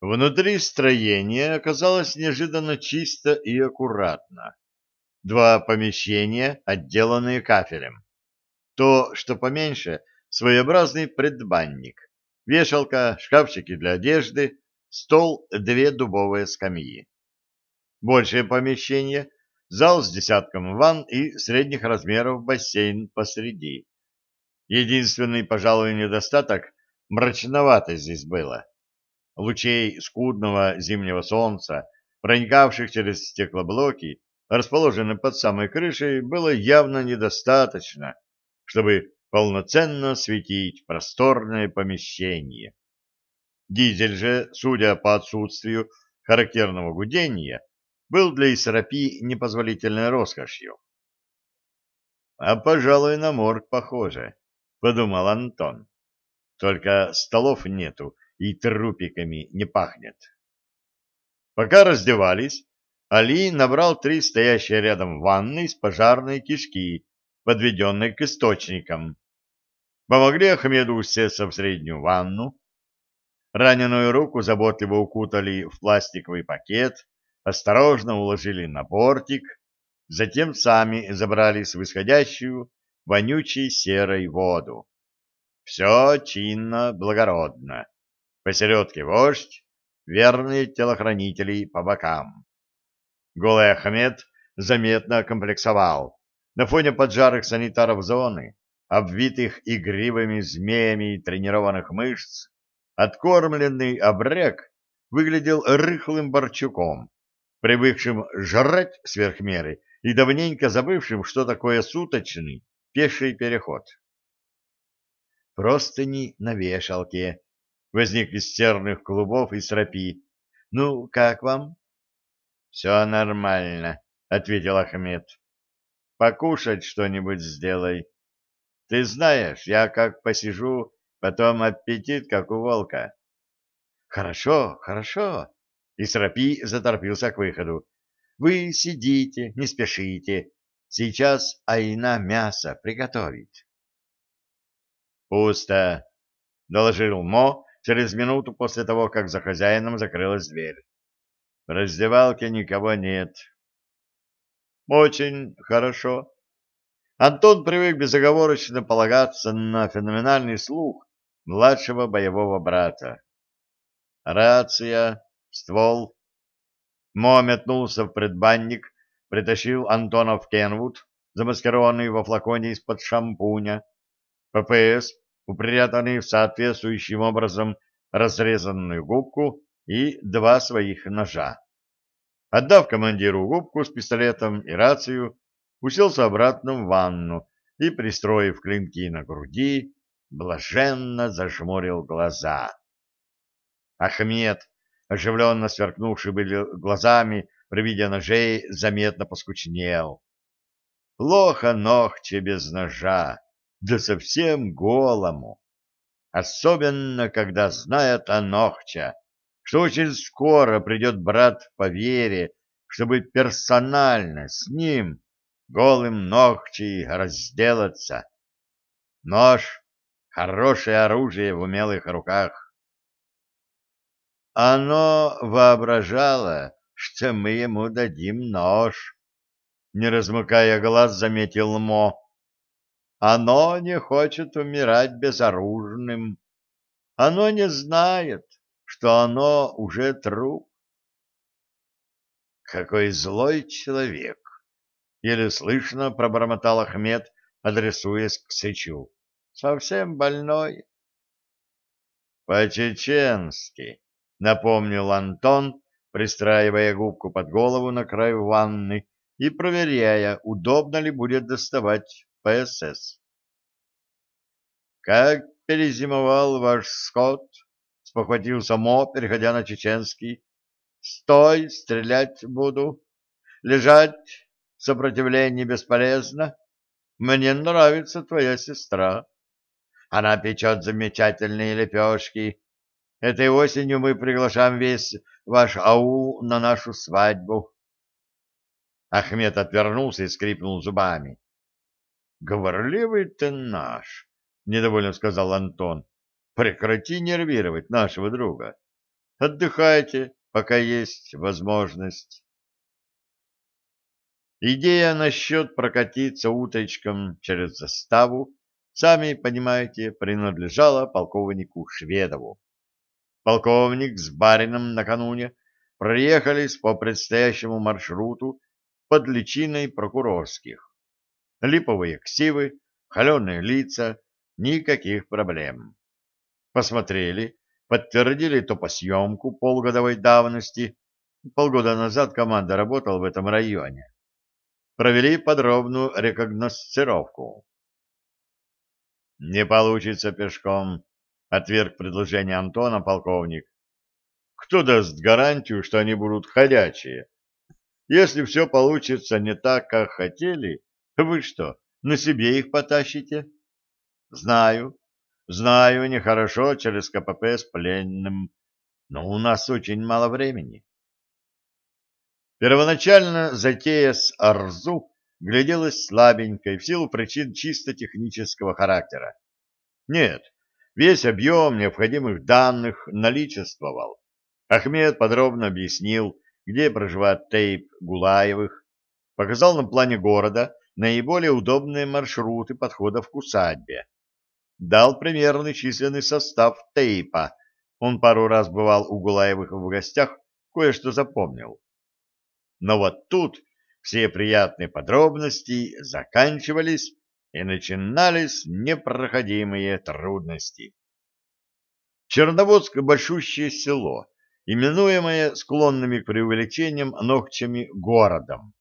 Внутри строения оказалось неожиданно чисто и аккуратно. Два помещения, отделанные кафелем. То, что поменьше, своеобразный предбанник. Вешалка, шкафчики для одежды, стол, две дубовые скамьи. Большее помещение — зал с десятком ванн и средних размеров бассейн посреди. Единственный, пожалуй, недостаток — мрачновато здесь было. Лучей скудного зимнего солнца, проникавших через стеклоблоки, расположенные под самой крышей, было явно недостаточно, чтобы полноценно светить просторное помещение. Дизель же, судя по отсутствию характерного гудения, был для Исрапи непозволительной роскошью. — А, пожалуй, на морг похоже, — подумал Антон. — Только столов нету и трупиками не пахнет. Пока раздевались, Али набрал три стоящие рядом ванны из пожарной кишки, подведенной к источникам. Помогли Ахмеду усесться в среднюю ванну. Раненую руку заботливо укутали в пластиковый пакет, осторожно уложили на бортик, затем сами забрались в исходящую, вонючей серой воду. Все чинно, благородно. Посередке вождь, верные телохранители по бокам. Голый Ахмед заметно комплексовал. На фоне поджарых санитаров зоны, обвитых игривыми змеями тренированных мышц, откормленный обрек выглядел рыхлым борчуком, привыкшим жрать сверх меры и давненько забывшим, что такое суточный пеший переход. Простыни на вешалке. Возник из серных клубов и срапи. Ну, как вам? Все нормально, ответил Ахмед. Покушать что-нибудь сделай. Ты знаешь, я как посижу, потом аппетит, как у волка. Хорошо, хорошо. Исрапи заторпился к выходу. Вы сидите, не спешите. Сейчас Айна мясо приготовит. Пусто, доложил Мо через минуту после того, как за хозяином закрылась дверь. В раздевалке никого нет. Очень хорошо. Антон привык безоговорочно полагаться на феноменальный слух младшего боевого брата. Рация, ствол. Мо метнулся в предбанник, притащил Антона в Кенвуд, замаскированный во флаконе из-под шампуня. ППС, упрятанный в соответствующим образом разрезанную губку и два своих ножа. Отдав командиру губку с пистолетом и рацию, уселся обратно в ванну и, пристроив клинки на груди, блаженно зажмурил глаза. Ахмед, оживленно сверкнувший были глазами при виде ножей, заметно поскучнел. Плохо ногче без ножа, да совсем голому. Особенно, когда знает о ногча, что очень скоро придет брат по вере, чтобы персонально с ним, голым ногчей, разделаться. Нож — хорошее оружие в умелых руках. Оно воображало, что мы ему дадим нож. Не размыкая глаз, заметил Мо. Оно не хочет умирать безоружным. Оно не знает, что оно уже труп. Какой злой человек! Еле слышно пробормотал Ахмед, адресуясь к Сычу. Совсем больной. По-чеченски, напомнил Антон, пристраивая губку под голову на край ванны и проверяя, удобно ли будет доставать ПСС. Как перезимовал ваш скот? — спохватился Мо, переходя на чеченский. — Стой, стрелять буду. Лежать, сопротивление бесполезно. Мне нравится твоя сестра. Она печет замечательные лепешки. Этой осенью мы приглашаем весь ваш аул на нашу свадьбу. Ахмед отвернулся и скрипнул зубами. — Говорливый ты наш, — недовольно сказал Антон. Прекрати нервировать нашего друга. Отдыхайте, пока есть возможность. Идея насчет прокатиться утречком через заставу, сами понимаете, принадлежала полковнику Шведову. Полковник с барином накануне проехались по предстоящему маршруту под личиной прокурорских. Липовые ксивы, холеные лица, никаких проблем. Посмотрели, подтвердили топосъемку полгодовой давности. Полгода назад команда работала в этом районе. Провели подробную рекогносцировку. «Не получится пешком», — отверг предложение Антона полковник. «Кто даст гарантию, что они будут ходячие? Если все получится не так, как хотели, вы что, на себе их потащите?» «Знаю, знаю, нехорошо через КПП с пленным, но у нас очень мало времени». Первоначально затея с Арзу гляделась слабенькой в силу причин чисто технического характера. Нет, весь объем необходимых данных наличествовал. Ахмед подробно объяснил, где проживает Тейп Гулаевых, показал на плане города наиболее удобные маршруты подходов к усадьбе. Дал примерный численный состав Тейпа. Он пару раз бывал у Гулаевых в гостях, кое-что запомнил. Но вот тут все приятные подробности заканчивались, и начинались непроходимые трудности. Черноводск — большущее село, именуемое склонными к преувеличениям ногчами городом.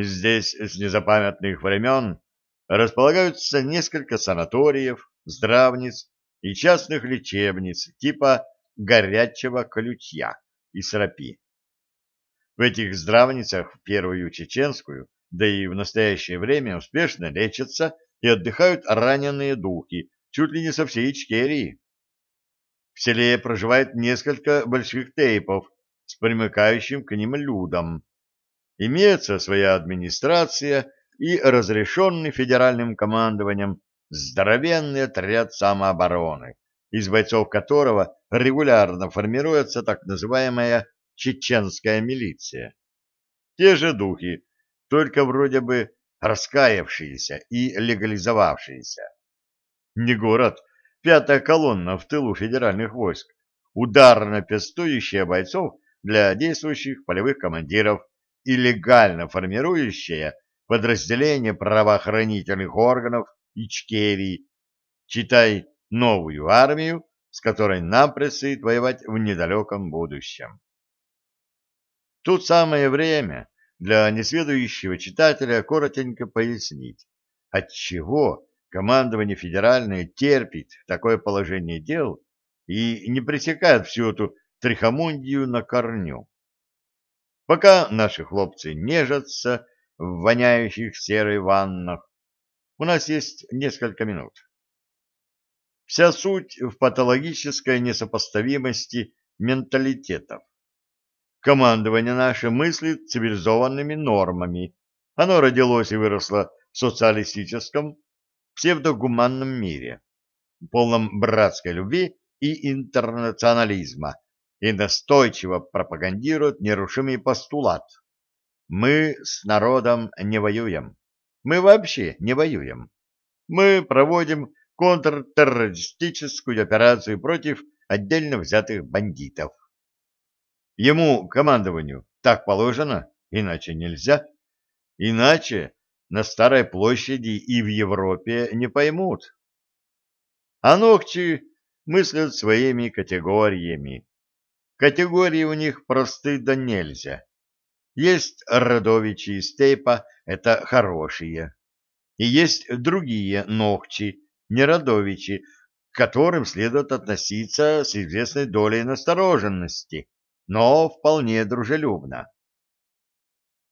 Здесь с незапамятных времен располагаются несколько санаториев, здравниц и частных лечебниц типа горячего ключья и срапи. В этих здравницах, в первую чеченскую, да и в настоящее время успешно лечатся и отдыхают раненые духи, чуть ли не со всей Ичкерии. В селе проживает несколько больших тейпов с примыкающим к ним людом. Имеется своя администрация и разрешенный федеральным командованием здоровенный отряд самообороны, из бойцов которого регулярно формируется так называемая чеченская милиция. Те же духи, только вроде бы раскаявшиеся и легализовавшиеся. Не город, пятая колонна в тылу федеральных войск, ударно пестующая бойцов для действующих полевых командиров и легально формирующая подразделение правоохранительных органов Ичкерии, читай новую армию, с которой нам предстоит воевать в недалеком будущем. Тут самое время для несведущего читателя коротенько пояснить, отчего командование федеральное терпит такое положение дел и не пресекает всю эту трихомундию на корню. Пока наши хлопцы нежатся в воняющих серой ваннах, у нас есть несколько минут. Вся суть в патологической несопоставимости менталитетов. Командование наше мыслит цивилизованными нормами. Оно родилось и выросло в социалистическом, псевдогуманном мире, полном братской любви и интернационализма, и настойчиво пропагандирует нерушимый постулат. Мы с народом не воюем. Мы вообще не воюем. Мы проводим контртеррористическую операцию против отдельно взятых бандитов. Ему, командованию, так положено, иначе нельзя. Иначе на Старой площади и в Европе не поймут. А ногчи мыслят своими категориями. Категории у них просты да нельзя. Есть родовичи из степа, это хорошие. И есть другие ногчи, не родовичи, к которым следует относиться с известной долей настороженности но вполне дружелюбно.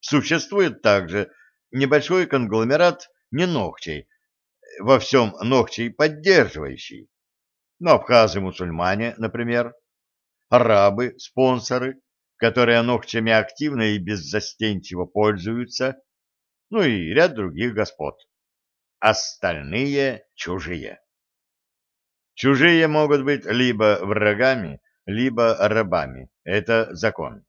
Существует также небольшой конгломерат неногчей, во всем ногчей поддерживающий. Но абхазы-мусульмане, например, арабы, спонсоры, которые ногчами активно и беззастенчиво пользуются, ну и ряд других господ. Остальные чужие. Чужие могут быть либо врагами, либо рабами. Это закон.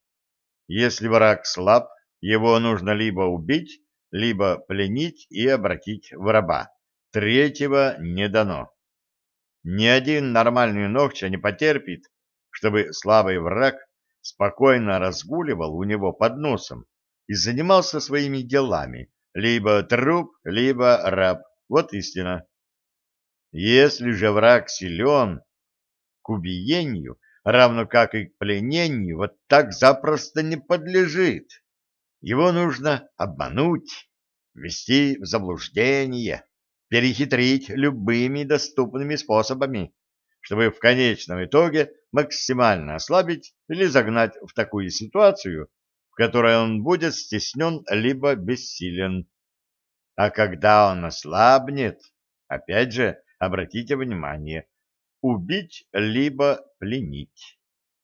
Если враг слаб, его нужно либо убить, либо пленить и обратить в раба. Третьего не дано. Ни один нормальный ногча не потерпит, чтобы слабый враг спокойно разгуливал у него под носом и занимался своими делами, либо труп, либо раб. Вот истина. Если же враг силен, к убиению, равно как и к пленению, вот так запросто не подлежит. Его нужно обмануть, ввести в заблуждение, перехитрить любыми доступными способами, чтобы в конечном итоге максимально ослабить или загнать в такую ситуацию, в которой он будет стеснен либо бессилен. А когда он ослабнет, опять же, обратите внимание, убить либо пленить.